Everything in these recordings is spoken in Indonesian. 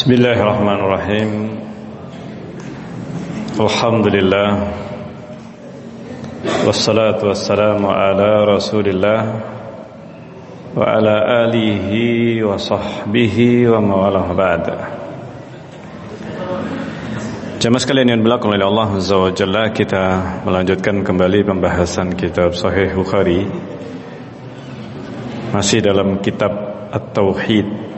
بسم الله الرحمن الرحيم الحمد لله والصلاة والسلام على رسول الله وعلى آله وصحبه ومواله بعد Jamaah sekalian yang belakang oleh Allah Azza wa Jalla Kita melanjutkan kembali pembahasan kitab Sahih Bukhari Masih dalam kitab At-Tauhid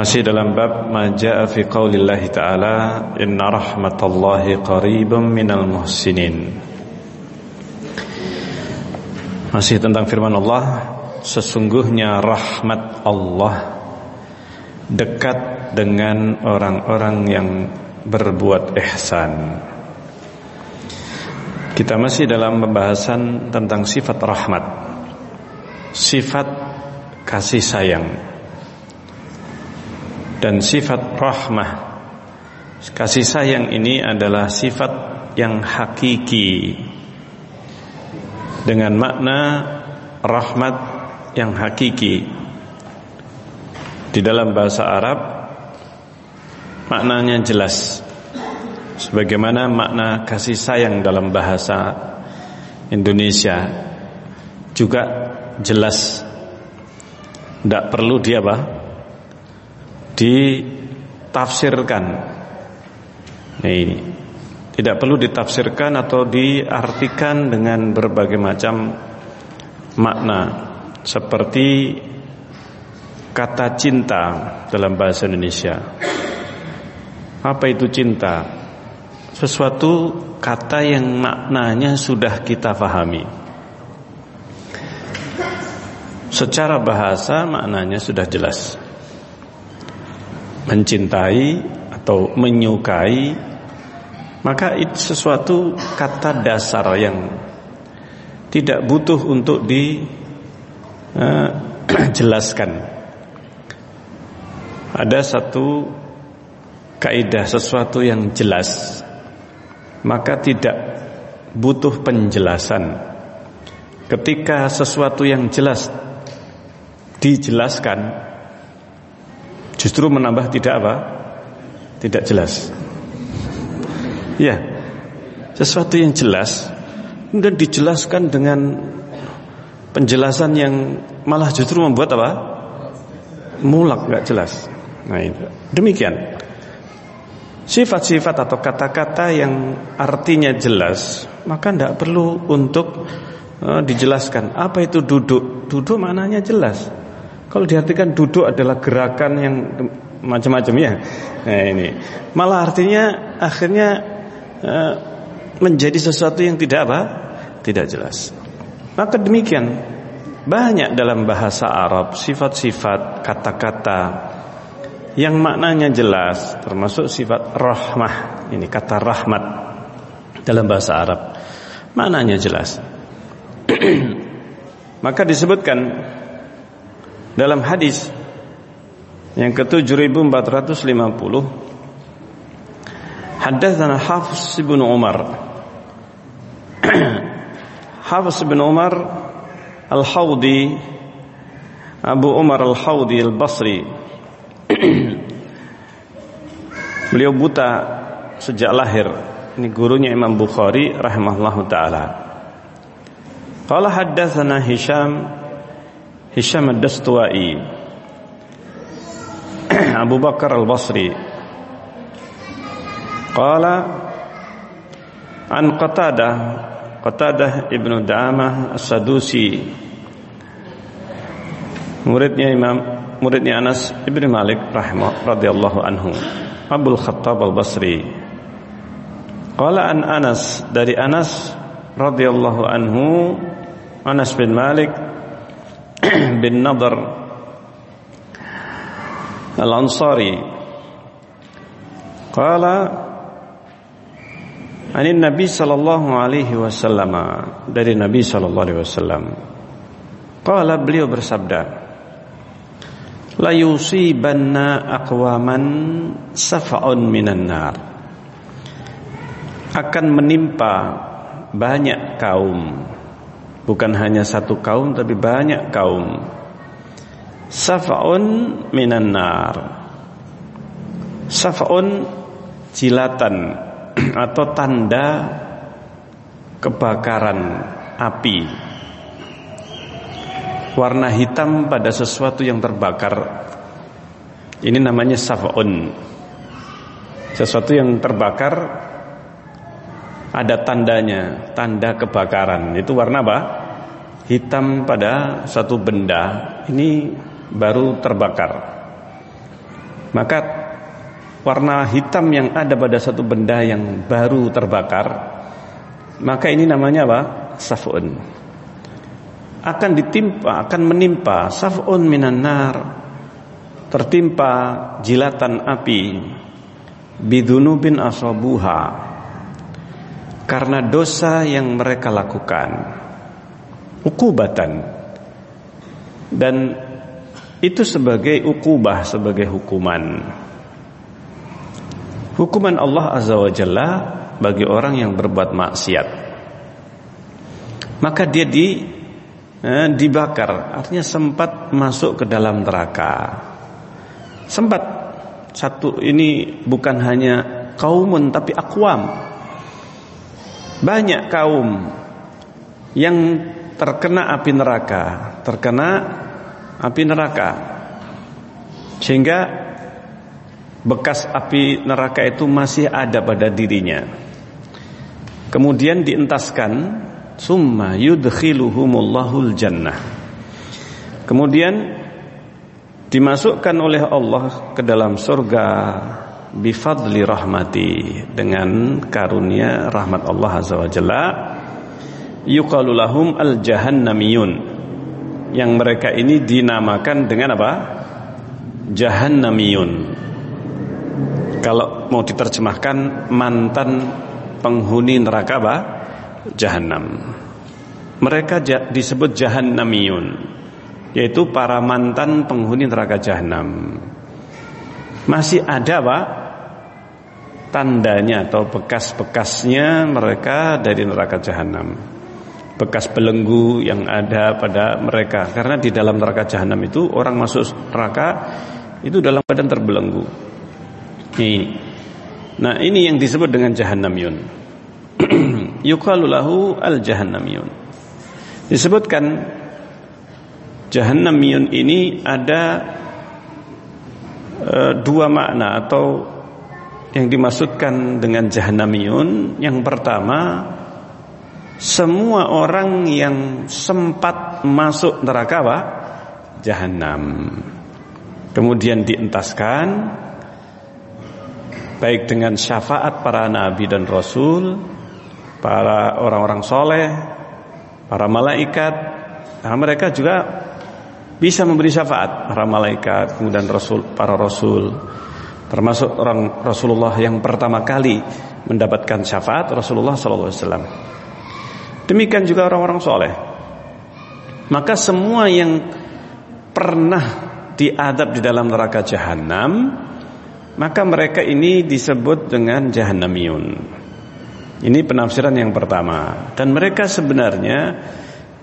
Masih dalam bab Maja'a fi qawlillahi ta'ala Inna rahmatallahi qaribun minal muhsinin Masih tentang firman Allah Sesungguhnya rahmat Allah dekat dengan orang-orang yang berbuat ihsan. Kita masih dalam pembahasan tentang sifat rahmat. Sifat kasih sayang. Dan sifat rahmah. Kasih sayang ini adalah sifat yang hakiki. Dengan makna rahmat yang hakiki di dalam bahasa Arab maknanya jelas sebagaimana makna kasih sayang dalam bahasa Indonesia juga jelas tidak perlu dia apa ditafsirkan nah ini tidak perlu ditafsirkan atau diartikan dengan berbagai macam makna seperti kata cinta dalam bahasa Indonesia. Apa itu cinta? Sesuatu kata yang maknanya sudah kita fahami. Secara bahasa maknanya sudah jelas. Mencintai atau menyukai maka itu sesuatu kata dasar yang tidak butuh untuk dijelaskan. Uh, ada satu kaidah sesuatu yang jelas maka tidak butuh penjelasan ketika sesuatu yang jelas dijelaskan justru menambah tidak apa tidak jelas ya sesuatu yang jelas kemudian dijelaskan dengan penjelasan yang malah justru membuat apa mulak nggak jelas Nah itu. Demikian. Sifat-sifat atau kata-kata yang artinya jelas, maka tidak perlu untuk uh, dijelaskan. Apa itu duduk? Duduk maknanya jelas. Kalau diartikan duduk adalah gerakan yang macam-macam ya. Nah ini. Malah artinya akhirnya uh, menjadi sesuatu yang tidak apa? Tidak jelas. Maka demikian banyak dalam bahasa Arab sifat-sifat kata-kata yang maknanya jelas termasuk sifat rahmah ini kata rahmat dalam bahasa Arab maknanya jelas maka disebutkan dalam hadis yang ke-7450 Haddatsana Hafiz bin Umar Hafiz bin Umar Al-Hawdi Abu Umar Al-Hawdi Al-Basri Beliau buta sejak lahir. Ini gurunya Imam Bukhari rahimahullahu taala. Qala haddatsana Hisham Hisham ad-Dastuai Abu Bakar al-Basri. Qala an Qatadah Qatadah Ibnu Da'amah As-Sadusi. Muridnya Imam muridnya Anas Ibnu Malik rahimah radhiyallahu anhu. Abul Khattab Al-Basri. Qala an Anas dari Anas radhiyallahu anhu Anas bin Malik bin Nadar Al-Ansari. Qala Ani Nabi sallallahu alaihi wasallam. Dari Nabi sallallahu alaihi wasallam. Qala beliau bersabda la yusibanna aqwaman safa'un minan nar. Akan menimpa banyak kaum bukan hanya satu kaum tapi banyak kaum Saf'un minan nar. Saf'un jilatan atau tanda kebakaran api. Warna hitam pada sesuatu yang terbakar. Ini namanya saf'un. Sesuatu yang terbakar ada tandanya, tanda kebakaran. Itu warna apa? Hitam pada satu benda. Ini baru terbakar. Maka warna hitam yang ada pada satu benda yang baru terbakar, maka ini namanya apa? Safun. Akan ditimpa, akan menimpa safun minan nar. Tertimpa jilatan api bidunubin asabuha karena dosa yang mereka lakukan ukubatan. Dan itu sebagai ukubah sebagai hukuman. Hukuman Allah azza wa jalla bagi orang yang berbuat maksiat. Maka dia di eh, dibakar artinya sempat masuk ke dalam neraka. Sempat satu ini bukan hanya kaumun tapi akwam. Banyak kaum yang terkena api neraka terkena api neraka. Sehingga bekas api neraka itu masih ada pada dirinya. Kemudian dientaskan summa yudkhiluhumullahul jannah kemudian dimasukkan oleh Allah ke dalam surga bifadli rahmati dengan karunia rahmat Allah azza wa jalla yuqalu lahum al jahannamiyun yang mereka ini dinamakan dengan apa? Jahannamiyun. Kalau mau diterjemahkan mantan penghuni neraka apa? Jahannam. Mereka disebut Jahannamiyun, yaitu para mantan penghuni neraka Jahannam. Masih ada Pak tandanya atau bekas-bekasnya mereka dari neraka Jahanam bekas belenggu yang ada pada mereka. Karena di dalam neraka jahanam itu orang masuk neraka itu dalam badan terbelenggu. Ini. Nah ini yang disebut dengan jahannamiyun yuqalu lahu al jahannamiyun disebutkan jahannamiyun ini ada e, dua makna atau yang dimaksudkan dengan jahannamiyun yang pertama semua orang yang sempat masuk neraka apa? Jahanam. Kemudian dientaskan baik dengan syafaat para nabi dan rasul, para orang-orang soleh, para malaikat. Nah, mereka juga bisa memberi syafaat para malaikat, kemudian rasul, para rasul. Termasuk orang Rasulullah yang pertama kali mendapatkan syafaat Rasulullah wasallam. Demikian juga orang-orang soleh. Maka semua yang pernah diadab di dalam neraka jahanam, maka mereka ini disebut dengan jahannamiyun. Ini penafsiran yang pertama. Dan mereka sebenarnya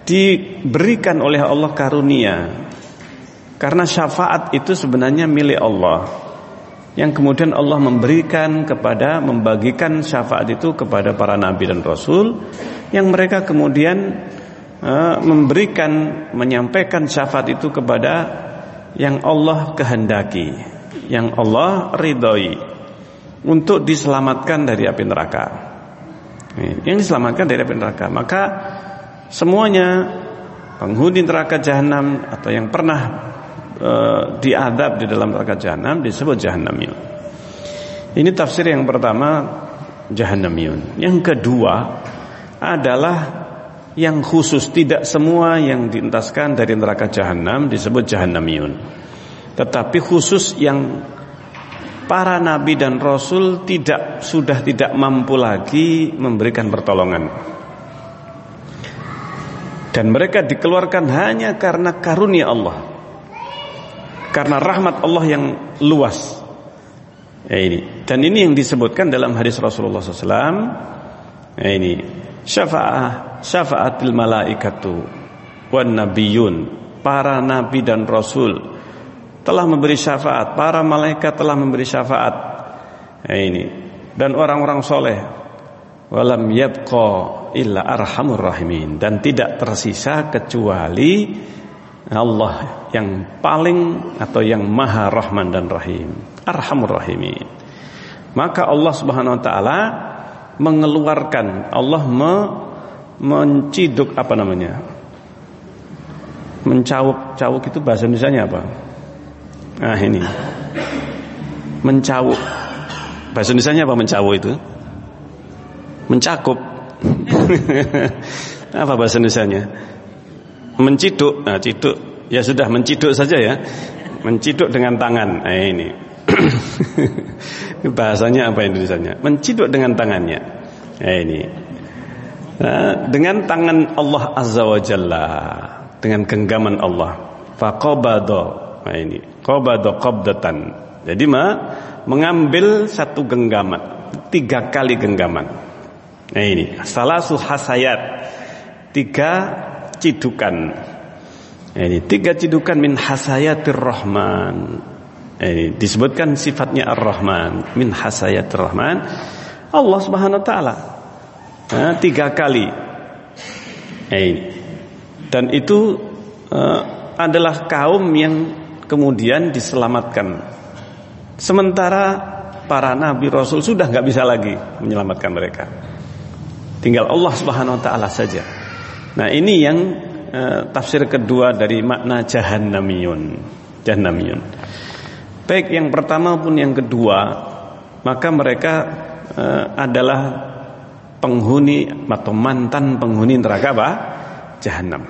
diberikan oleh Allah karunia. Karena syafaat itu sebenarnya milik Allah. Yang kemudian Allah memberikan kepada membagikan syafaat itu kepada para nabi dan rasul yang mereka kemudian uh, memberikan menyampaikan syafaat itu kepada yang Allah kehendaki, yang Allah ridhoi untuk diselamatkan dari api neraka. Yang diselamatkan dari api neraka, maka semuanya penghuni neraka jahanam atau yang pernah uh, diadab di dalam neraka jahanam disebut jahannamiyun. Ini tafsir yang pertama jahannamiyun. Yang kedua adalah yang khusus tidak semua yang dientaskan dari neraka jahanam disebut jahannamiyun tetapi khusus yang para nabi dan rasul tidak sudah tidak mampu lagi memberikan pertolongan dan mereka dikeluarkan hanya karena karunia Allah karena rahmat Allah yang luas. Ya ini. Dan ini yang disebutkan dalam hadis Rasulullah SAW ya ini. Syafaat syafaatil malaikatu wan nabiyun. Para nabi dan rasul telah memberi syafaat, para malaikat telah memberi syafaat. Nah, ini. Dan orang-orang soleh. Walam yabqa illa arhamur rahimin. Dan tidak tersisa kecuali Allah yang paling atau yang maha rahman dan rahim. Arhamur rahimin. Maka Allah Subhanahu wa taala mengeluarkan Allah me, menciduk apa namanya? Mencawuk cawuk itu bahasa Indonesia apa? Nah ini. Mencawuk. Bahasa Indonesia apa mencawuk itu? Mencakup. Apa bahasa Indonesia menciduk. Nah ciduk. Ya sudah menciduk saja ya. Menciduk dengan tangan. Nah ini. Bahasanya apa Indonesia menciduk dengan tangannya. Nah ini. Nah, dengan tangan Allah Azza wa Jalla. Dengan genggaman Allah. Faqabada nah ini. Qabada qabdatan. Jadi ma mengambil satu genggaman. Tiga kali genggaman. Nah ini. Salah hasayat. Tiga cidukan. Ini tiga cidukan min hasayatir rahman. Ini disebutkan sifatnya ar-rahman. Min hasayatir rahman. Allah Subhanahu wa taala. Nah, tiga kali. Ini. Dan itu uh, adalah kaum yang kemudian diselamatkan. Sementara para nabi rasul sudah nggak bisa lagi menyelamatkan mereka. Tinggal Allah Subhanahu wa taala saja nah ini yang Eh, tafsir kedua dari makna jahannamiyun. Jahannamiyun. Baik yang pertama pun yang kedua, maka mereka uh, adalah penghuni atau mantan penghuni neraka apa? Jahanam.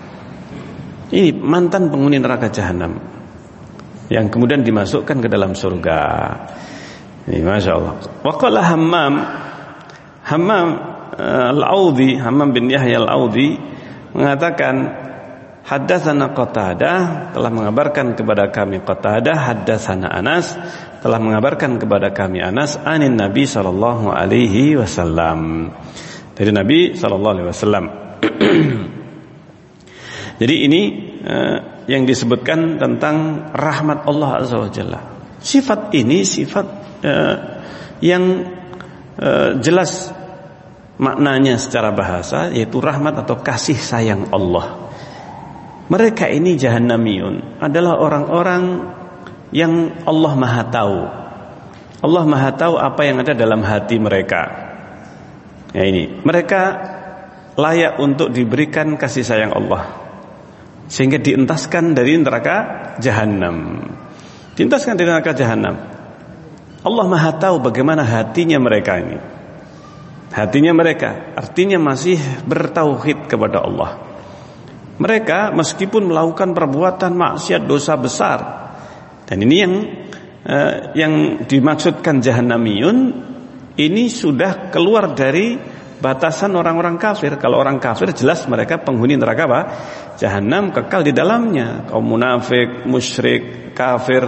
Ini mantan penghuni neraka jahanam yang kemudian dimasukkan ke dalam surga. Ini masya Allah. Waqala Hammam, Hammam uh, al-Audi, Hammam bin Yahya al-Audi mengatakan Haddatsana Qatadah telah mengabarkan kepada kami Qatadah haddatsana Anas telah mengabarkan kepada kami Anas anin Nabi sallallahu alaihi wasallam. Dari Nabi sallallahu alaihi wasallam. Jadi ini uh, yang disebutkan tentang rahmat Allah azza wajalla. Sifat ini sifat uh, yang uh, jelas maknanya secara bahasa yaitu rahmat atau kasih sayang Allah. Mereka ini jahannamiyun adalah orang-orang yang Allah Maha tahu. Allah Maha tahu apa yang ada dalam hati mereka. Ya ini, mereka layak untuk diberikan kasih sayang Allah. Sehingga dientaskan dari neraka jahanam. Dientaskan dari neraka jahanam. Allah Maha tahu bagaimana hatinya mereka ini. Hatinya mereka artinya masih bertauhid kepada Allah. Mereka meskipun melakukan perbuatan maksiat dosa besar dan ini yang eh, yang dimaksudkan jahanamiyun ini sudah keluar dari batasan orang-orang kafir. Kalau orang kafir jelas mereka penghuni neraka apa? Jahanam kekal di dalamnya. Kaum munafik, musyrik, kafir,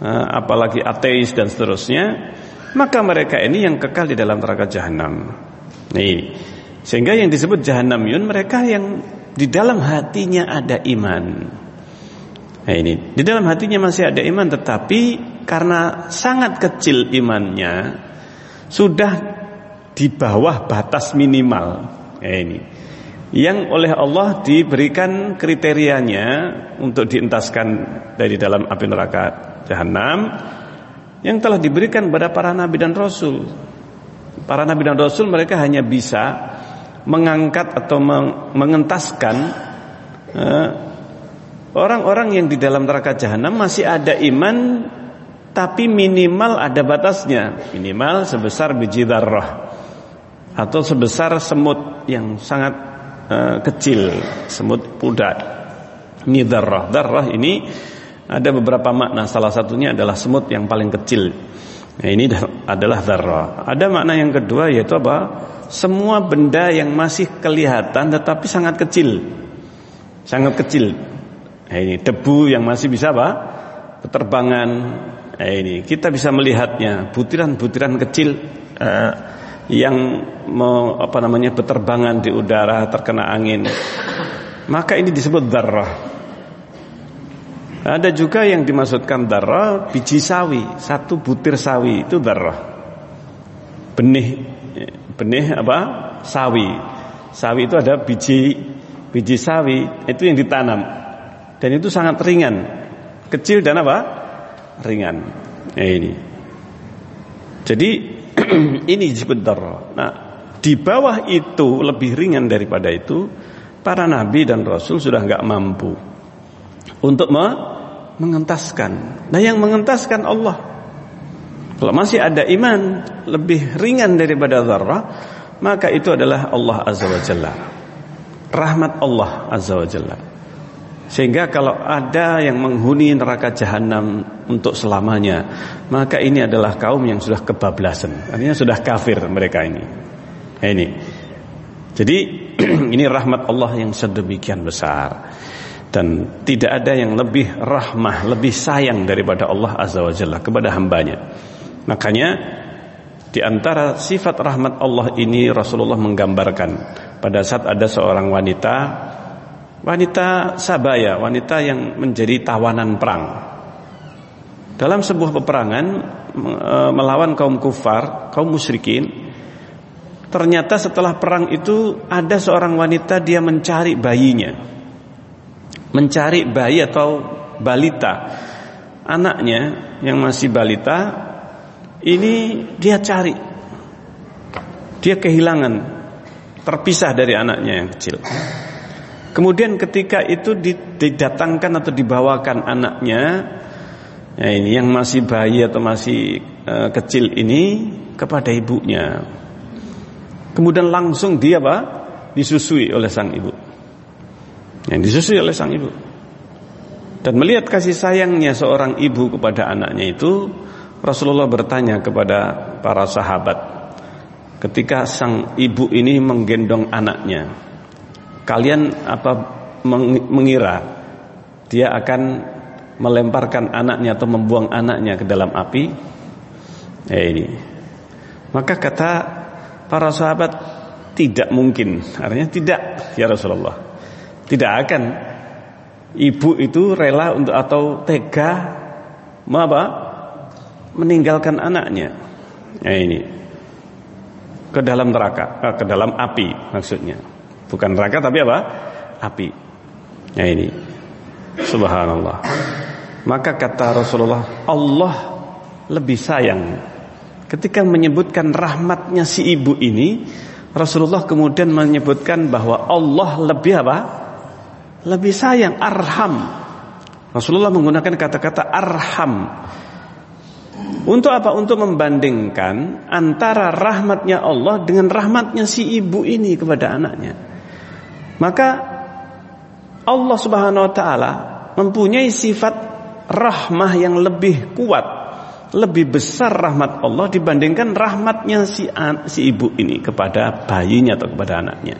eh, apalagi ateis dan seterusnya. Maka mereka ini yang kekal di dalam neraka jahanam. Nih. Sehingga yang disebut jahanamiyun mereka yang di dalam hatinya ada iman. Nah ini, di dalam hatinya masih ada iman tetapi karena sangat kecil imannya sudah di bawah batas minimal. Nah ini. Yang oleh Allah diberikan kriterianya untuk dientaskan dari dalam api neraka jahanam yang telah diberikan kepada para nabi dan rasul. Para nabi dan rasul mereka hanya bisa mengangkat atau mengentaskan eh, orang-orang yang di dalam neraka jahanam masih ada iman tapi minimal ada batasnya. Minimal sebesar biji darah atau sebesar semut yang sangat uh, kecil semut pudat ini darah darah ini ada beberapa makna salah satunya adalah semut yang paling kecil nah, ini adalah darah ada makna yang kedua yaitu apa semua benda yang masih kelihatan tetapi sangat kecil. Sangat kecil. Nah, ini debu yang masih bisa apa? Peterbangan. Nah, ini kita bisa melihatnya butiran-butiran kecil uh, yang mau apa namanya berterbangan di udara terkena angin. Maka ini disebut darah. Ada juga yang dimaksudkan darah biji sawi, satu butir sawi itu darah. Benih benih apa? Sawi. Sawi itu ada biji biji sawi itu yang ditanam. Dan itu sangat ringan. Kecil dan apa? Ringan. Nah, ini. Jadi ini disebut darah. Nah, di bawah itu lebih ringan daripada itu, para nabi dan rasul sudah nggak mampu untuk mengentaskan. Nah yang mengentaskan Allah. Kalau masih ada iman lebih ringan daripada zarrah, maka itu adalah Allah Azza wa Jalla. Rahmat Allah Azza wa Jalla. Sehingga kalau ada yang menghuni neraka jahanam untuk selamanya, maka ini adalah kaum yang sudah kebablasan. Artinya sudah kafir mereka ini. Nah, ini. Jadi ini rahmat Allah yang sedemikian besar dan tidak ada yang lebih rahmah, lebih sayang daripada Allah Azza wa Jalla kepada hambanya. Makanya di antara sifat rahmat Allah ini Rasulullah menggambarkan pada saat ada seorang wanita wanita sabaya, wanita yang menjadi tawanan perang. Dalam sebuah peperangan e, melawan kaum kufar, kaum musyrikin, ternyata setelah perang itu ada seorang wanita dia mencari bayinya mencari bayi atau balita. Anaknya yang masih balita ini dia cari. Dia kehilangan terpisah dari anaknya yang kecil. Kemudian ketika itu didatangkan atau dibawakan anaknya ya ini yang masih bayi atau masih uh, kecil ini kepada ibunya. Kemudian langsung dia apa? Disusui oleh sang ibu yang disusui oleh sang ibu. Dan melihat kasih sayangnya seorang ibu kepada anaknya itu, Rasulullah bertanya kepada para sahabat ketika sang ibu ini menggendong anaknya. Kalian apa mengira dia akan melemparkan anaknya atau membuang anaknya ke dalam api? Ya ini. Maka kata para sahabat tidak mungkin. Artinya tidak ya Rasulullah. Tidak akan ibu itu rela untuk atau tega apa? meninggalkan anaknya. Nah ini ke dalam neraka, eh, ke dalam api maksudnya. Bukan neraka tapi apa? Api. Nah ini. Subhanallah. Maka kata Rasulullah, Allah lebih sayang ketika menyebutkan rahmatnya si ibu ini, Rasulullah kemudian menyebutkan bahwa Allah lebih apa? Lebih sayang arham. Rasulullah menggunakan kata-kata arham. Untuk apa? Untuk membandingkan antara rahmatnya Allah dengan rahmatnya si ibu ini kepada anaknya. Maka Allah Subhanahu wa taala mempunyai sifat rahmah yang lebih kuat, lebih besar rahmat Allah dibandingkan rahmatnya si si ibu ini kepada bayinya atau kepada anaknya.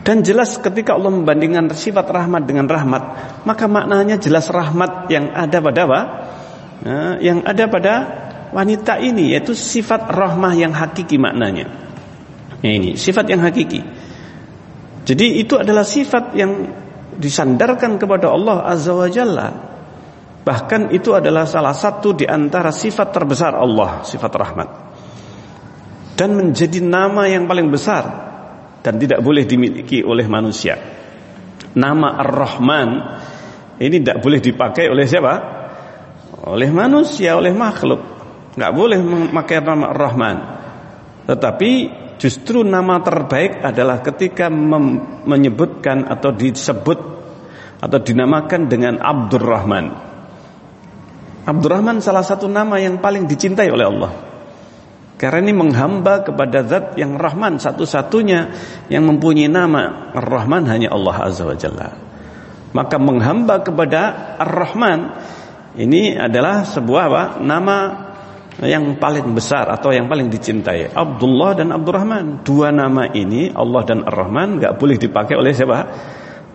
Dan jelas ketika Allah membandingkan sifat rahmat dengan rahmat, maka maknanya jelas rahmat yang ada pada apa? Nah, yang ada pada wanita ini yaitu sifat rahmah yang hakiki maknanya. Ya ini sifat yang hakiki. Jadi itu adalah sifat yang disandarkan kepada Allah Azza wa Jalla. Bahkan itu adalah salah satu di antara sifat terbesar Allah, sifat rahmat. Dan menjadi nama yang paling besar dan tidak boleh dimiliki oleh manusia. Nama Ar-Rahman ini tidak boleh dipakai oleh siapa? Oleh manusia, oleh makhluk. Nggak boleh memakai nama Ar-Rahman. Tetapi justru nama terbaik adalah ketika menyebutkan atau disebut atau dinamakan dengan Abdurrahman. Abdurrahman salah satu nama yang paling dicintai oleh Allah. Karena ini menghamba kepada zat yang Rahman Satu-satunya yang mempunyai nama Ar-Rahman hanya Allah Azza wa Jalla Maka menghamba kepada Ar-Rahman Ini adalah sebuah apa? Nama yang paling besar atau yang paling dicintai Abdullah dan Abdurrahman Dua nama ini Allah dan Ar-Rahman Gak boleh dipakai oleh siapa?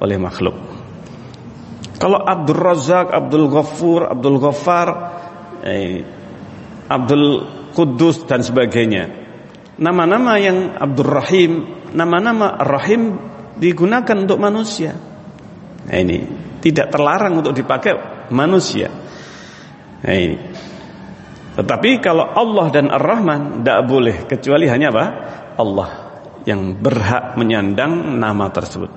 Oleh makhluk Kalau Abdul Razak, Abdul Ghaffur, Abdul Ghaffar eh, Abdul Kudus dan sebagainya. Nama-nama yang Abdurrahim, nama-nama Rahim digunakan untuk manusia. Nah ini tidak terlarang untuk dipakai manusia. Nah ini. Tetapi kalau Allah dan Ar-Rahman tidak boleh kecuali hanya apa? Allah yang berhak menyandang nama tersebut.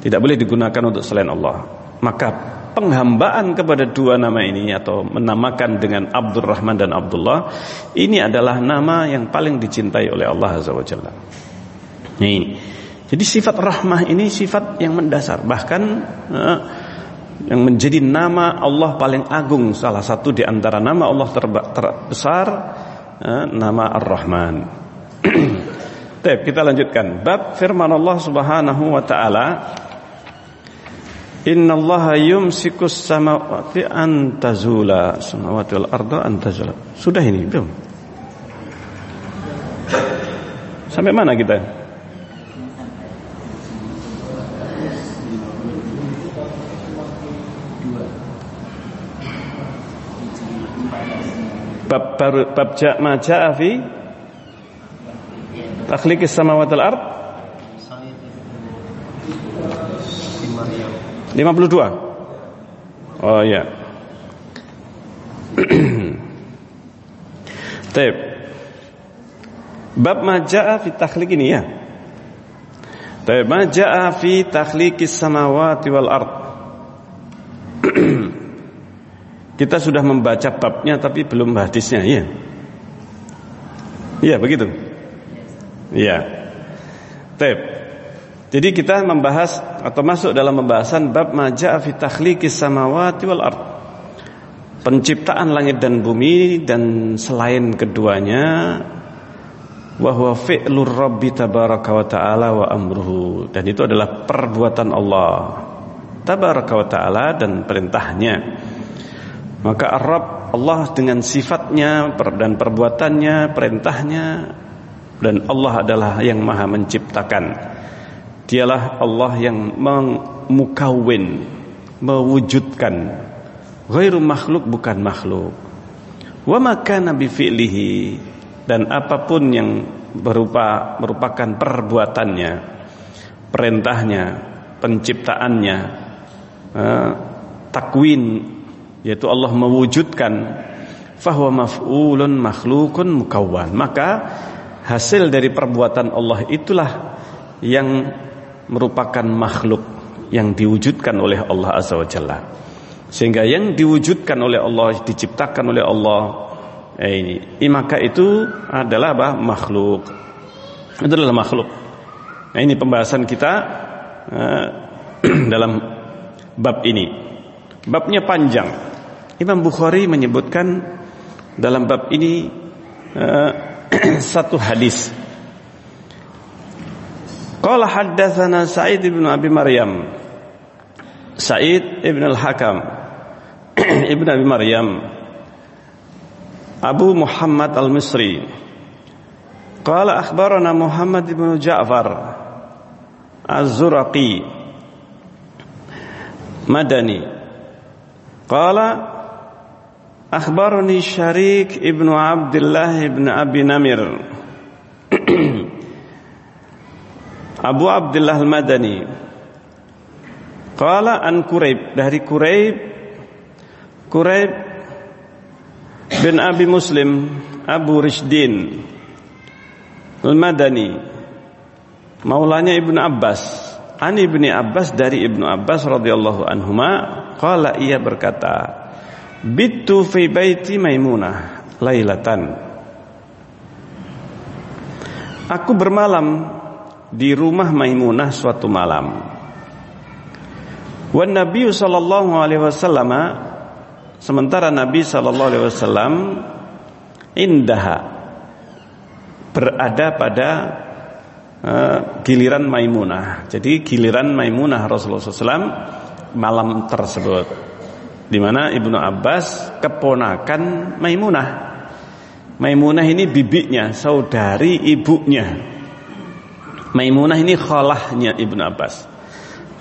Tidak boleh digunakan untuk selain Allah. Maka penghambaan kepada dua nama ini atau menamakan dengan Abdurrahman dan Abdullah ini adalah nama yang paling dicintai oleh Allah Azza wa Jalla. Ini. Jadi sifat rahmah ini sifat yang mendasar bahkan uh, yang menjadi nama Allah paling agung salah satu di antara nama Allah terbesar uh, nama Ar-Rahman. Baik, kita lanjutkan. Bab firman Allah Subhanahu wa taala Inna Allah yumsikus samawati an tazula samawati wal arda an tazula. Sudah ini belum? Sampai mana kita? bab baru bab ja jaa fi takhliqis samawati wal ard 52 Oh ya Taib Bab ma jaa fi takhliq ini ya Taib ma jaa fi takhliqis samawati wal ard Kita sudah membaca babnya tapi belum hadisnya, iya. Iya, begitu. Iya. Tep. Jadi kita membahas atau masuk dalam pembahasan bab maja fi takhliqis samawati wal ard. Penciptaan langit dan bumi dan selain keduanya wa huwa fi'lur rabbi tabaraka wa ta'ala wa amruhu dan itu adalah perbuatan Allah tabaraka wa ta'ala dan perintahnya maka Arab Allah dengan sifatnya dan perbuatannya, perintahnya dan Allah adalah yang maha menciptakan. Dialah Allah yang memukawin, mewujudkan. Ghairu makhluk bukan makhluk. Wa maka nabi fi'lihi dan apa pun yang berupa merupakan perbuatannya, perintahnya, penciptaannya, eh, takwin yaitu Allah mewujudkan fahuwa maf'ulun makhlukun mukawwan maka hasil dari perbuatan Allah itulah yang merupakan makhluk yang diwujudkan oleh Allah azza wajalla sehingga yang diwujudkan oleh Allah diciptakan oleh Allah eh, ini maka itu adalah apa? Makhluk. Itu adalah makhluk. Nah ini pembahasan kita uh, dalam bab ini. Babnya panjang. Imam Bukhari menyebutkan dalam bab ini uh, satu hadis. Qala haddatsana Sa'id bin Abi Maryam. Sa'id ibn al-Hakam. Ibn Abi Maryam. Abu Muhammad al-Misri. Qala akhbarana Muhammad ibn Ja'far Az-Zuraqi. Madani. Qala Akhbarani Syarik ibnu Abdullah ibnu Abi Namir Abu Abdullah Al-Madani. Qala an Quraib. Dari Quraib. Quraib bin Abi Muslim Abu Rishdin Al-Madani. Maulanya Ibnu Abbas. Ani Ibni Abbas dari Ibnu Abbas radhiyallahu anhuma Qala ia berkata Bitu fi baiti Maimunah lailatan. Aku bermalam di rumah Maimunah suatu malam. Wan Nabi sallallahu alaihi wasallam sementara Nabi sallallahu alaihi wasallam indaha berada pada uh, giliran Maimunah. Jadi giliran Maimunah Rasulullah SAW malam tersebut di mana Ibnu Abbas keponakan Maimunah. Maimunah ini bibinya, saudari ibunya. Maimunah ini khalahnya Ibnu Abbas.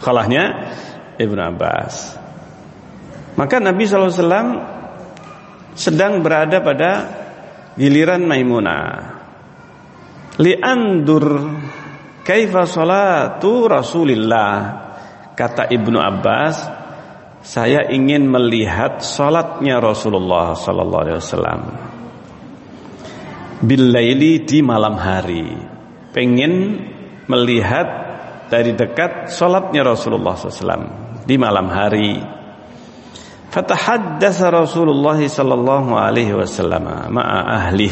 Khalahnya Ibnu Abbas. Maka Nabi SAW sedang berada pada giliran Maimunah. Li'andur kaifa salatu Rasulillah kata Ibnu Abbas saya ingin melihat salatnya Rasulullah sallallahu alaihi wasallam. Bilaili di malam hari. Pengen melihat dari dekat salatnya Rasulullah SAW di malam hari. Fatahaddatsa Rasulullah sallallahu alaihi wasallam ma'a ahli.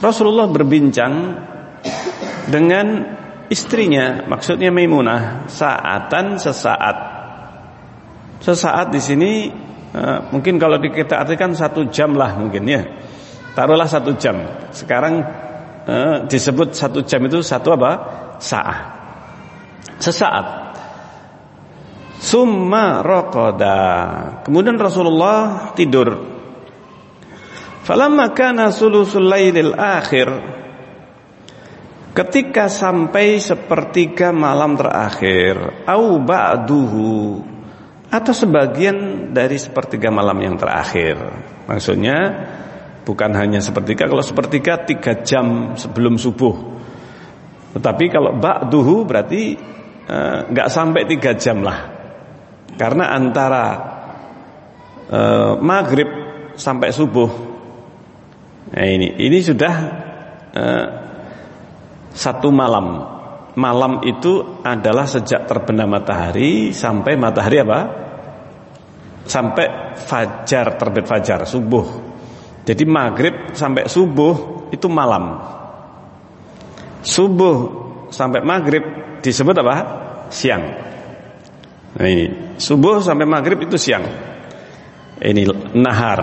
Rasulullah berbincang dengan istrinya, maksudnya Maimunah, saatan sesaat. Sesaat di sini uh, mungkin kalau kita artikan satu jam lah mungkin ya. Taruhlah satu jam. Sekarang uh, disebut satu jam itu satu apa? Saat. Sesaat. Summa raqada. Kemudian Rasulullah tidur. Falamma kana sulusul lailil akhir Ketika sampai sepertiga malam terakhir au ba'duhu atau sebagian dari sepertiga malam yang terakhir. Maksudnya bukan hanya sepertiga, kalau sepertiga tiga jam sebelum subuh. Tetapi kalau ba'duhu berarti eh, nggak sampai tiga jam lah. Karena antara uh, maghrib sampai subuh, nah ini ini sudah uh, satu malam. Malam itu adalah sejak terbenam matahari sampai matahari apa? Sampai fajar terbit fajar subuh. Jadi maghrib sampai subuh itu malam. Subuh sampai maghrib disebut apa? Siang. Nah ini subuh sampai maghrib itu siang. Ini nahar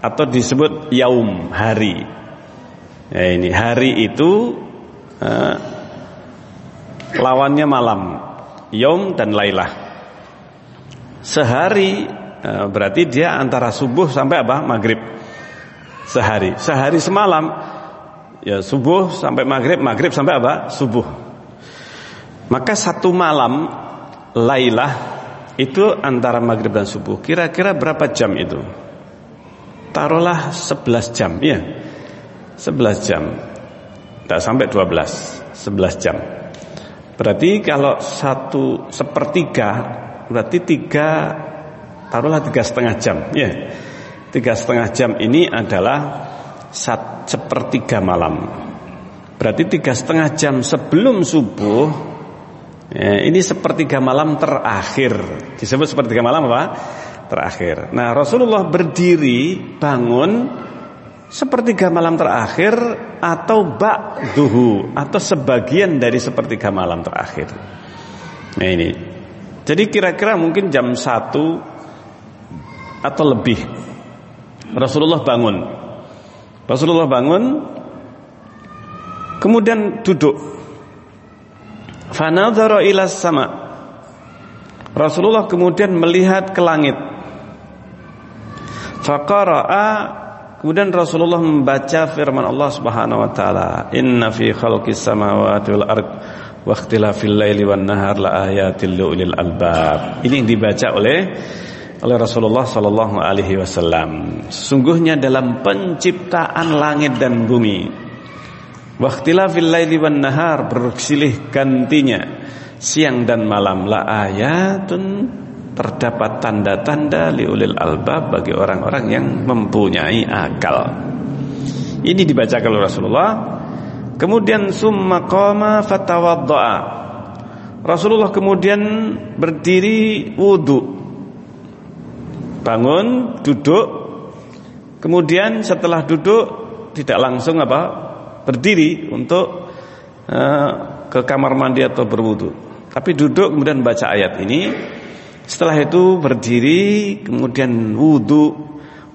atau disebut yaum hari. Nah ini hari itu uh, lawannya malam, yaum dan lailah. Sehari uh, berarti dia antara subuh sampai apa? Maghrib. Sehari, sehari semalam ya subuh sampai maghrib, maghrib sampai apa? Subuh. Maka satu malam Lailah itu antara maghrib dan subuh kira-kira berapa jam itu? Taruhlah 11 jam ya 11 jam Tidak sampai 12 11 jam Berarti kalau satu sepertiga Berarti tiga Taruhlah tiga setengah jam ya Tiga setengah jam ini adalah sat, Sepertiga malam Berarti tiga setengah jam sebelum subuh Ya, ini sepertiga malam terakhir. Disebut sepertiga malam apa? Terakhir. Nah, Rasulullah berdiri bangun sepertiga malam terakhir atau ba'duhu atau sebagian dari sepertiga malam terakhir. Nah, ini. Jadi kira-kira mungkin jam satu atau lebih Rasulullah bangun. Rasulullah bangun kemudian duduk Fanadhara ila sama. Rasulullah kemudian melihat ke langit. Faqara'a kemudian Rasulullah membaca firman Allah Subhanahu wa taala, "Inna fi khalqis samawati wal ard wa ikhtilafil laili wan nahar la ayatil albab." Ini yang dibaca oleh oleh Rasulullah sallallahu alaihi wasallam. Sesungguhnya dalam penciptaan langit dan bumi Waktilafil laili wan nahar bersilih gantinya siang dan malam la ayatun terdapat tanda-tanda liulil albab bagi orang-orang yang mempunyai akal. Ini dibaca oleh Rasulullah. Kemudian summa qama fatawaddaa. Rasulullah kemudian berdiri wudu. Bangun, duduk. Kemudian setelah duduk tidak langsung apa? berdiri untuk uh, ke kamar mandi atau berwudu. Tapi duduk kemudian baca ayat ini. Setelah itu berdiri kemudian wudu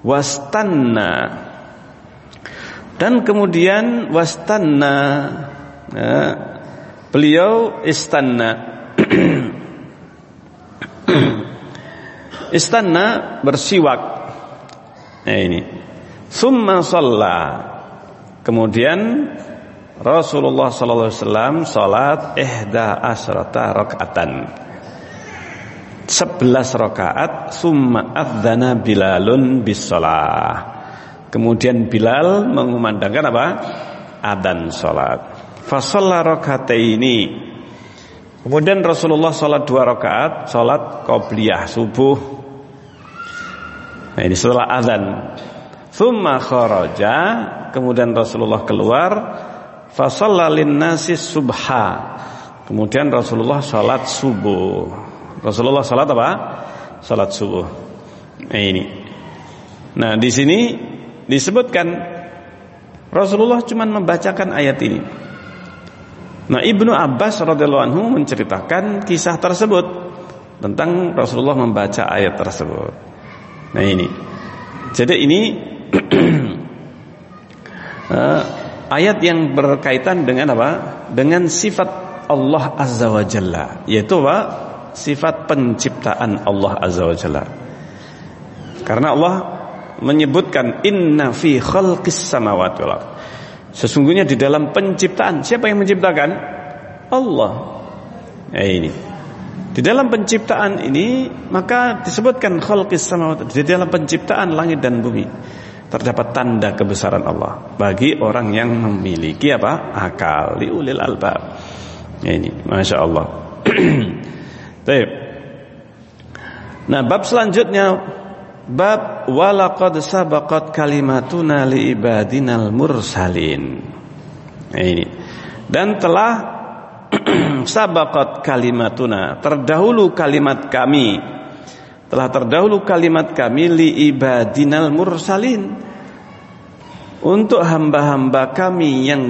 wastanna. Dan kemudian wastanna ya, beliau istanna istanna bersiwak. Nah ini. Summa shalla Kemudian Rasulullah sallallahu alaihi wasallam salat ihda asrata rakaatan. 11 rakaat summa adzana Bilalun bis Kemudian Bilal mengumandangkan apa? Adzan salat. Fa shalla ini Kemudian Rasulullah sholat dua rakaat, sholat qobliyah subuh. Nah ini setelah azan. Thumma kharaja, kemudian Rasulullah keluar, fasallalin nasi subha. Kemudian Rasulullah sholat subuh. Rasulullah sholat apa? Sholat subuh. Nah ini. Nah di sini disebutkan Rasulullah cuma membacakan ayat ini. Nah Ibnu Abbas radhiyallahu anhu menceritakan kisah tersebut tentang Rasulullah membaca ayat tersebut. Nah ini, jadi ini uh, ayat yang berkaitan dengan apa? Dengan sifat Allah Azza wa Jalla, yaitu apa? Sifat penciptaan Allah Azza wa Jalla. Karena Allah menyebutkan inna fi khalqis samawati wal Sesungguhnya di dalam penciptaan Siapa yang menciptakan? Allah eh, ini Di dalam penciptaan ini Maka disebutkan khalqis samawati Di dalam penciptaan langit dan bumi Terdapat tanda kebesaran Allah Bagi orang yang memiliki apa? Akal Liulil albab ya Ini Masya Allah Nah bab selanjutnya Bab walaqad sabaqat kalimatuna li ibadinal mursalin. Nah, ini. Dan telah sabaqat kalimatuna, terdahulu kalimat kami. Telah terdahulu kalimat kami li ibadinal mursalin. Untuk hamba-hamba kami yang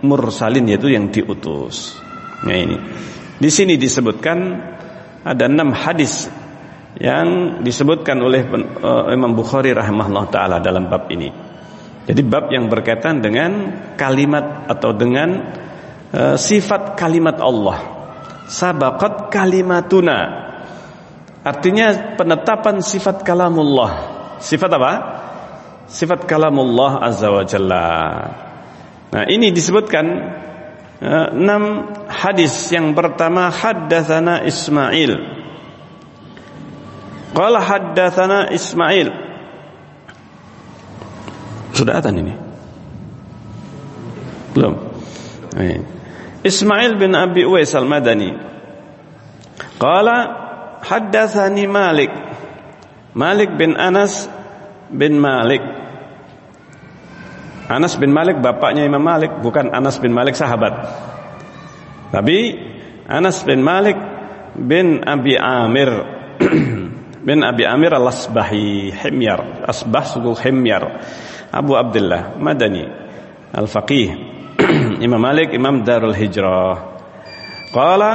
mursalin yaitu yang diutus. Nah ini. Di sini disebutkan ada enam hadis yang disebutkan oleh uh, Imam Bukhari rahimahullah taala dalam bab ini. Jadi bab yang berkaitan dengan kalimat atau dengan uh, sifat kalimat Allah. Sabaqat kalimatuna. Artinya penetapan sifat kalamullah. Sifat apa? Sifat kalamullah azza wa jalla. Nah, ini disebutkan uh, enam hadis. Yang pertama haddatsana Ismail Qala haddatsana Ismail. Sudah atan ini? Belum. Eh. Ismail bin Abi Uwais al-Madani. Qala haddatsani Malik. Malik bin Anas bin Malik. Anas bin Malik bapaknya Imam Malik, bukan Anas bin Malik sahabat. Tapi Anas bin Malik bin Abi Amir bin Abi Amir al-Asbahi Himyar Asbah suku Himyar Abu Abdullah Madani Al-Faqih Imam Malik Imam Darul Hijrah. Qala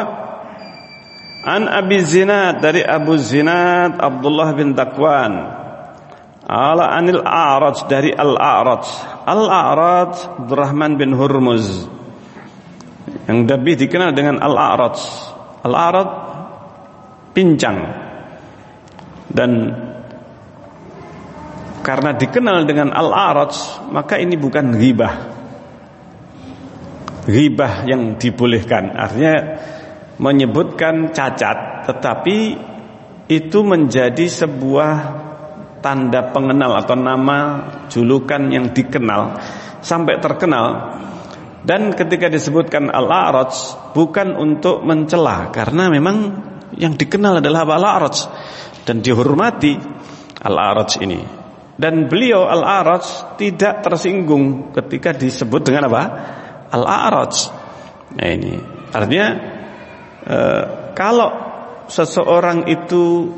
An Abi Zinad dari Abu Zinad Abdullah bin Dakwan. Ala anil A'raj dari Al-A'raj. Al-A'raj Abdurrahman bin Hurmuz. Yang lebih dikenal dengan Al-A'raj. Al-A'raj pincang. Dan karena dikenal dengan al-araj maka ini bukan ghibah ghibah yang dibolehkan artinya menyebutkan cacat tetapi itu menjadi sebuah tanda pengenal atau nama julukan yang dikenal sampai terkenal dan ketika disebutkan al-a'raj bukan untuk mencela karena memang yang dikenal adalah al-a'raj dan dihormati Al-Araj ini. Dan beliau Al-Araj tidak tersinggung ketika disebut dengan apa? Al-Araj. Nah ini artinya e, kalau seseorang itu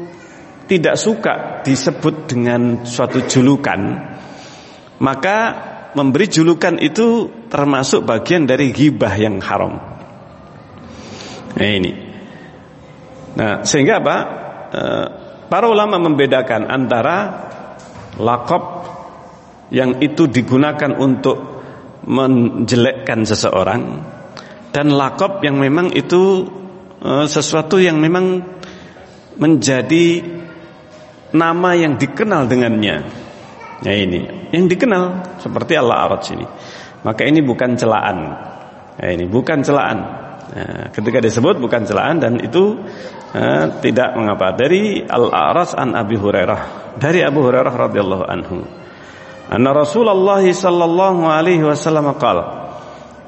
tidak suka disebut dengan suatu julukan, maka memberi julukan itu termasuk bagian dari gibah yang haram. Nah ini. Nah, sehingga apa? E, Para ulama membedakan antara lakop yang itu digunakan untuk menjelekkan seseorang dan lakop yang memang itu uh, sesuatu yang memang menjadi nama yang dikenal dengannya. Ya ini, yang dikenal seperti Allah Arad ini. Maka ini bukan celaan. Ya ini bukan celaan. Ya, ketika disebut bukan celaan dan itu ya, tidak mengapa. Dari Al-A'ras an Abi Hurairah, dari Abu Hurairah radhiyallahu anhu. Anna Rasulullah sallallahu alaihi wasallam qala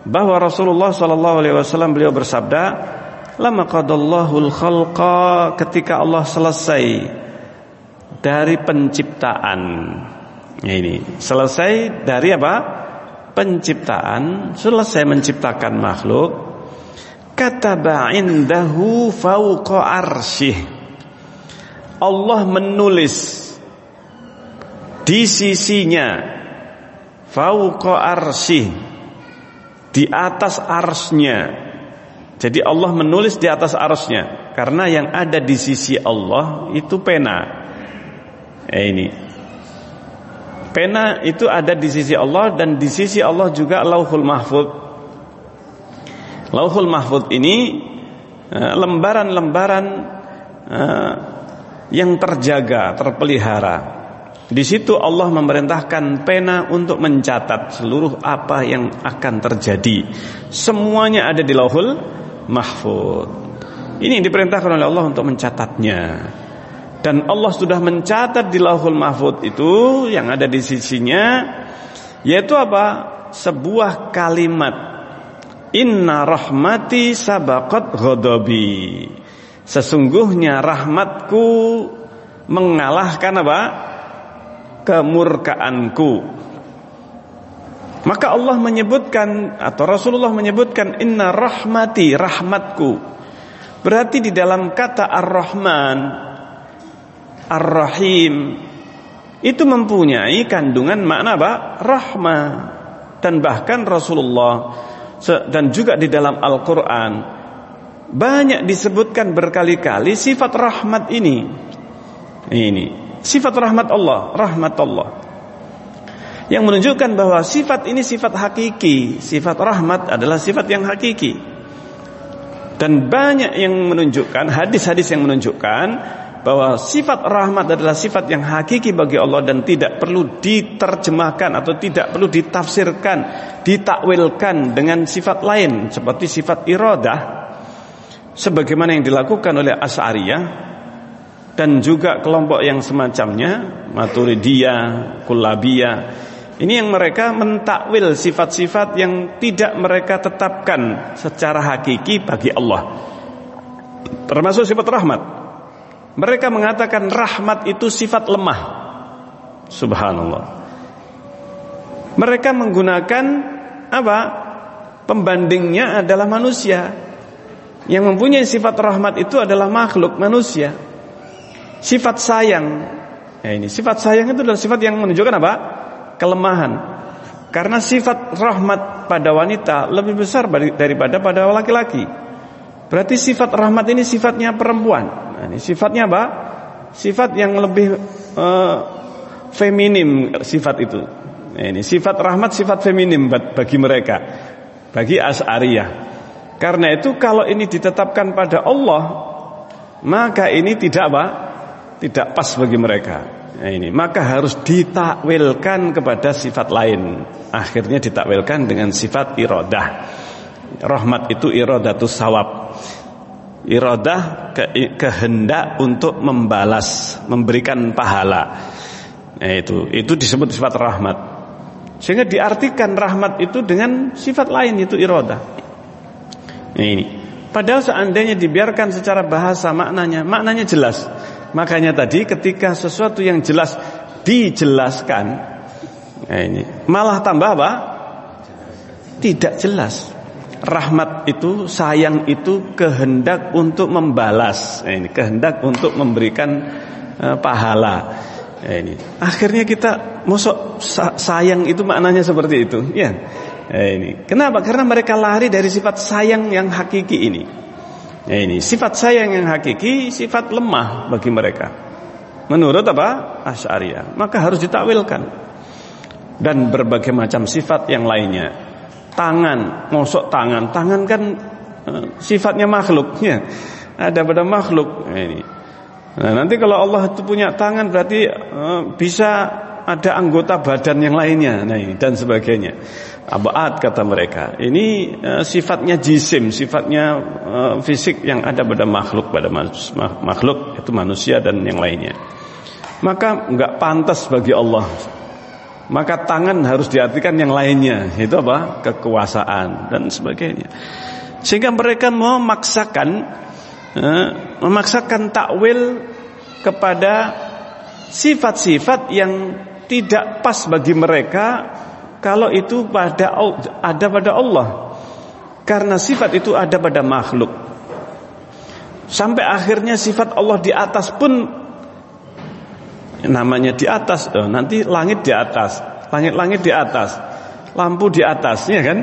bahwa Rasulullah sallallahu alaihi wasallam beliau bersabda lama qadallahu khalqa ketika Allah selesai dari penciptaan. Ini selesai dari apa? Penciptaan, selesai menciptakan makhluk. Kataba indahu fauqa arsyih. Allah menulis di sisinya fauqa arsyih di atas arsnya jadi Allah menulis di atas arsnya karena yang ada di sisi Allah itu pena. Eh ini. Pena itu ada di sisi Allah dan di sisi Allah juga Lauhul Mahfud. Lauhul Mahfud ini eh, lembaran-lembaran uh, yang terjaga, terpelihara. Di situ Allah memerintahkan pena untuk mencatat seluruh apa yang akan terjadi. Semuanya ada di Lauhul mahfud. Ini yang diperintahkan oleh Allah untuk mencatatnya. Dan Allah sudah mencatat di Lauhul Mahfud itu yang ada di sisinya yaitu apa? Sebuah kalimat Inna rahmati sabaqat ghadabi. Sesungguhnya rahmatku mengalahkan apa? Kemurkaanku. Maka Allah menyebutkan atau Rasulullah menyebutkan inna rahmati rahmatku. Berarti di dalam kata Ar-Rahman Ar-Rahim itu mempunyai kandungan makna apa? Rahmah. Dan bahkan Rasulullah dan juga di dalam Al-Qur'an banyak disebutkan berkali-kali sifat rahmat ini. Ini sifat rahmat Allah, rahmat Allah yang menunjukkan bahwa sifat ini sifat hakiki, sifat rahmat adalah sifat yang hakiki. Dan banyak yang menunjukkan hadis-hadis yang menunjukkan bahwa sifat rahmat adalah sifat yang hakiki bagi Allah dan tidak perlu diterjemahkan atau tidak perlu ditafsirkan, ditakwilkan dengan sifat lain seperti sifat iradah sebagaimana yang dilakukan oleh Asy'ariyah dan juga kelompok yang semacamnya Maturidiyah, Kullabiyah ini yang mereka mentakwil sifat-sifat yang tidak mereka tetapkan secara hakiki bagi Allah. Termasuk sifat rahmat. Mereka mengatakan rahmat itu sifat lemah. Subhanallah. Mereka menggunakan apa? Pembandingnya adalah manusia. Yang mempunyai sifat rahmat itu adalah makhluk manusia. Sifat sayang. Ya ini sifat sayang itu adalah sifat yang menunjukkan apa? kelemahan. Karena sifat rahmat pada wanita lebih besar daripada pada laki-laki. Berarti sifat rahmat ini sifatnya perempuan. Nah, ini sifatnya apa? Sifat yang lebih uh, feminim sifat itu. Nah, ini sifat rahmat sifat feminim bagi mereka, bagi Asy'ariyah. Karena itu kalau ini ditetapkan pada Allah, maka ini tidak apa? Tidak pas bagi mereka. Nah ini maka harus ditakwilkan kepada sifat lain. Akhirnya ditakwilkan dengan sifat iradah. Rahmat itu iradatus sawab. Iradah ke, kehendak untuk membalas, memberikan pahala. Nah, itu itu disebut sifat rahmat. Sehingga diartikan rahmat itu dengan sifat lain itu iradah. Nah, ini. Padahal seandainya dibiarkan secara bahasa maknanya, maknanya jelas. Makanya tadi ketika sesuatu yang jelas dijelaskan, nah ini malah tambah apa? Tidak jelas. Rahmat itu, sayang itu kehendak untuk membalas. Nah, ini kehendak untuk memberikan uh, pahala. Nah, ini akhirnya kita mosok sayang itu maknanya seperti itu, ya. Nah, ini kenapa? Karena mereka lari dari sifat sayang yang hakiki ini. Ya ini sifat sayang yang hakiki sifat lemah bagi mereka. Menurut apa? Asy'ariyah. Maka harus ditakwilkan. Dan berbagai macam sifat yang lainnya. Tangan, ngosok tangan. Tangan kan uh, sifatnya makhluknya. Ada pada makhluk. Nah, ini. Nah, nanti kalau Allah itu punya tangan berarti uh, bisa ada anggota badan yang lainnya. Nah, dan sebagainya. Abad kata mereka. Ini uh, sifatnya jisim, sifatnya uh, fisik yang ada pada makhluk pada makhluk itu manusia dan yang lainnya. Maka enggak pantas bagi Allah. Maka tangan harus diartikan yang lainnya, itu apa? kekuasaan dan sebagainya. Sehingga mereka memaksakan eh, memaksakan takwil kepada sifat-sifat yang tidak pas bagi mereka kalau itu pada ada pada Allah. Karena sifat itu ada pada makhluk. Sampai akhirnya sifat Allah di atas pun namanya di atas, oh, nanti langit di atas, langit-langit di atas, lampu di atas, ya kan?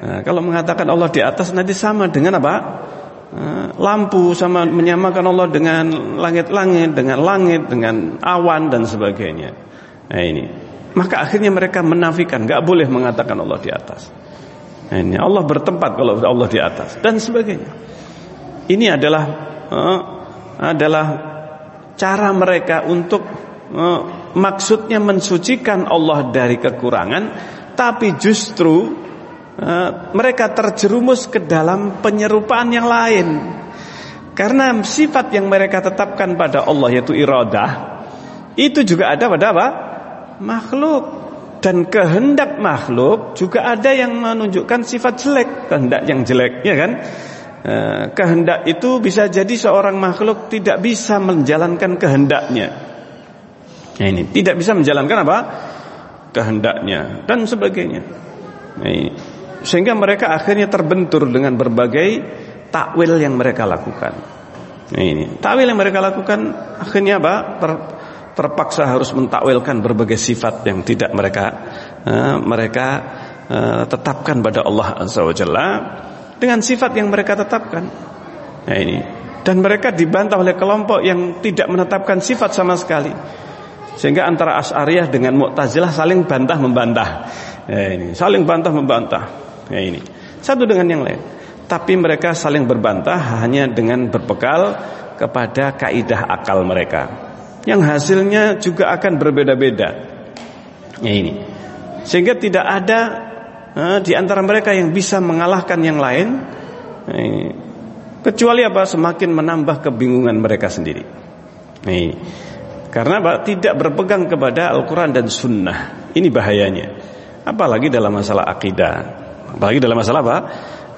Nah, kalau mengatakan Allah di atas nanti sama dengan apa? Nah, lampu sama menyamakan Allah dengan langit-langit, dengan langit, dengan awan dan sebagainya. Nah ini, maka akhirnya mereka menafikan, nggak boleh mengatakan Allah di atas. Nah, ini Allah bertempat kalau Allah di atas dan sebagainya. Ini adalah uh, adalah cara mereka untuk uh, maksudnya mensucikan Allah dari kekurangan, tapi justru uh, mereka terjerumus ke dalam penyerupaan yang lain. Karena sifat yang mereka tetapkan pada Allah yaitu iradah itu juga ada pada apa? Makhluk dan kehendak makhluk juga ada yang menunjukkan sifat jelek, kehendak yang jelek, ya kan? Eh, kehendak itu bisa jadi seorang makhluk tidak bisa menjalankan kehendaknya. Nah, ini tidak bisa menjalankan apa? kehendaknya dan sebagainya. Nah. Sehingga mereka akhirnya terbentur dengan berbagai takwil yang mereka lakukan. Nah, ini takwil yang mereka lakukan akhirnya apa? Ter, terpaksa harus mentakwilkan berbagai sifat yang tidak mereka uh, mereka uh, tetapkan pada Allah Azza wa Jalla dengan sifat yang mereka tetapkan. Nah ini dan mereka dibantah oleh kelompok yang tidak menetapkan sifat sama sekali. Sehingga antara Asy'ariyah dengan Mu'tazilah saling bantah membantah. Nah ini, saling bantah membantah. Nah ini, satu dengan yang lain. Tapi mereka saling berbantah hanya dengan berbekal kepada kaidah akal mereka. Yang hasilnya juga akan berbeda-beda. Ya ini. Sehingga tidak ada Eh, di antara mereka yang bisa mengalahkan yang lain eh, kecuali apa semakin menambah kebingungan mereka sendiri. Nih. Karena apa? tidak berpegang kepada Al-Qur'an dan Sunnah. Ini bahayanya. Apalagi dalam masalah akidah. Apalagi dalam masalah apa?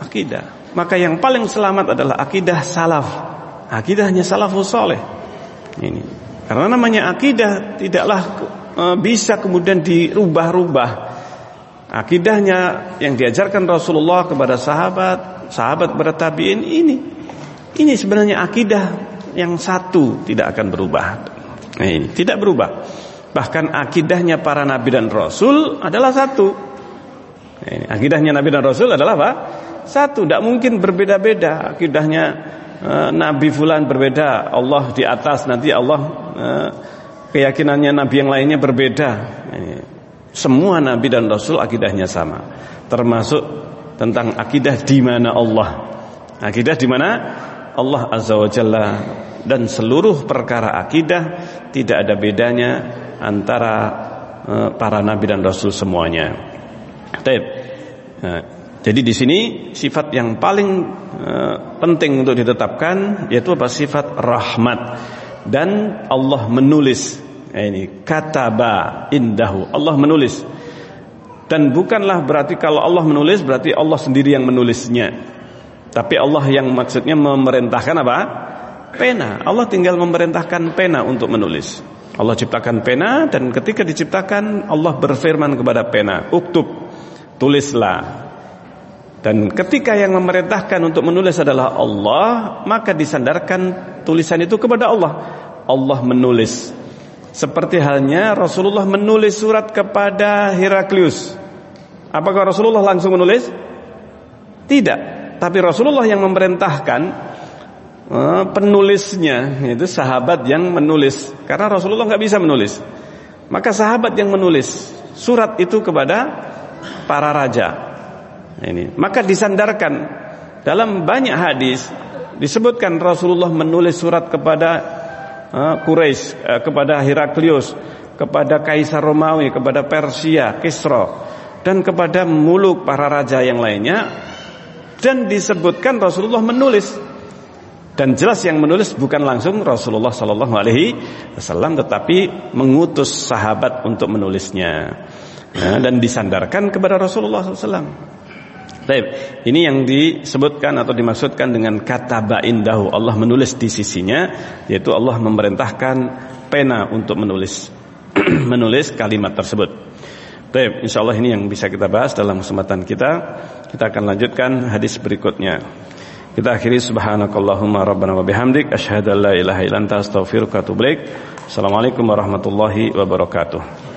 Akidah. Maka yang paling selamat adalah akidah salaf. Akidahnya salafus soleh. Ini. Karena namanya akidah tidaklah uh, bisa kemudian dirubah-rubah akidahnya yang diajarkan Rasulullah kepada sahabat, sahabat kepada ini. Ini sebenarnya akidah yang satu tidak akan berubah. Nah, ini tidak berubah. Bahkan akidahnya para nabi dan rasul adalah satu. Nah, ini, akidahnya nabi dan rasul adalah apa? Satu, tidak mungkin berbeda-beda. Akidahnya nabi fulan berbeda, Allah di atas, nanti Allah uh, keyakinannya nabi yang lainnya berbeda. Semua nabi dan rasul akidahnya sama, termasuk tentang akidah di mana Allah. Akidah di mana Allah Azza wa Jalla dan seluruh perkara akidah tidak ada bedanya antara uh, para nabi dan rasul semuanya. Taib. Jadi di sini sifat yang paling uh, penting untuk ditetapkan yaitu apa sifat rahmat dan Allah menulis Eh, ini kataba indahu. Allah menulis. Dan bukanlah berarti kalau Allah menulis berarti Allah sendiri yang menulisnya. Tapi Allah yang maksudnya memerintahkan apa? Pena. Allah tinggal memerintahkan pena untuk menulis. Allah ciptakan pena dan ketika diciptakan Allah berfirman kepada pena, "Uktub." Tulislah. Dan ketika yang memerintahkan untuk menulis adalah Allah, maka disandarkan tulisan itu kepada Allah. Allah menulis seperti halnya Rasulullah menulis surat kepada Heraklius. Apakah Rasulullah langsung menulis? Tidak. Tapi Rasulullah yang memerintahkan uh, penulisnya itu sahabat yang menulis. Karena Rasulullah nggak bisa menulis. Maka sahabat yang menulis surat itu kepada para raja. Ini. Maka disandarkan dalam banyak hadis disebutkan Rasulullah menulis surat kepada Quraisy eh, kepada Heraklius, kepada Kaisar Romawi, kepada Persia, Kisra dan kepada muluk para raja yang lainnya dan disebutkan Rasulullah menulis dan jelas yang menulis bukan langsung Rasulullah Shallallahu Alaihi Wasallam tetapi mengutus sahabat untuk menulisnya nah, dan disandarkan kepada Rasulullah SAW. Baik, ini yang disebutkan atau dimaksudkan dengan kata ba'indahu. Allah menulis di sisinya, yaitu Allah memerintahkan pena untuk menulis menulis kalimat tersebut. Baik, insya Allah ini yang bisa kita bahas dalam kesempatan kita. Kita akan lanjutkan hadis berikutnya. Kita akhiri subhanakallahumma rabbana wa bihamdik asyhadu an la ilaha illa anta astaghfiruka wa atubu Assalamualaikum warahmatullahi wabarakatuh.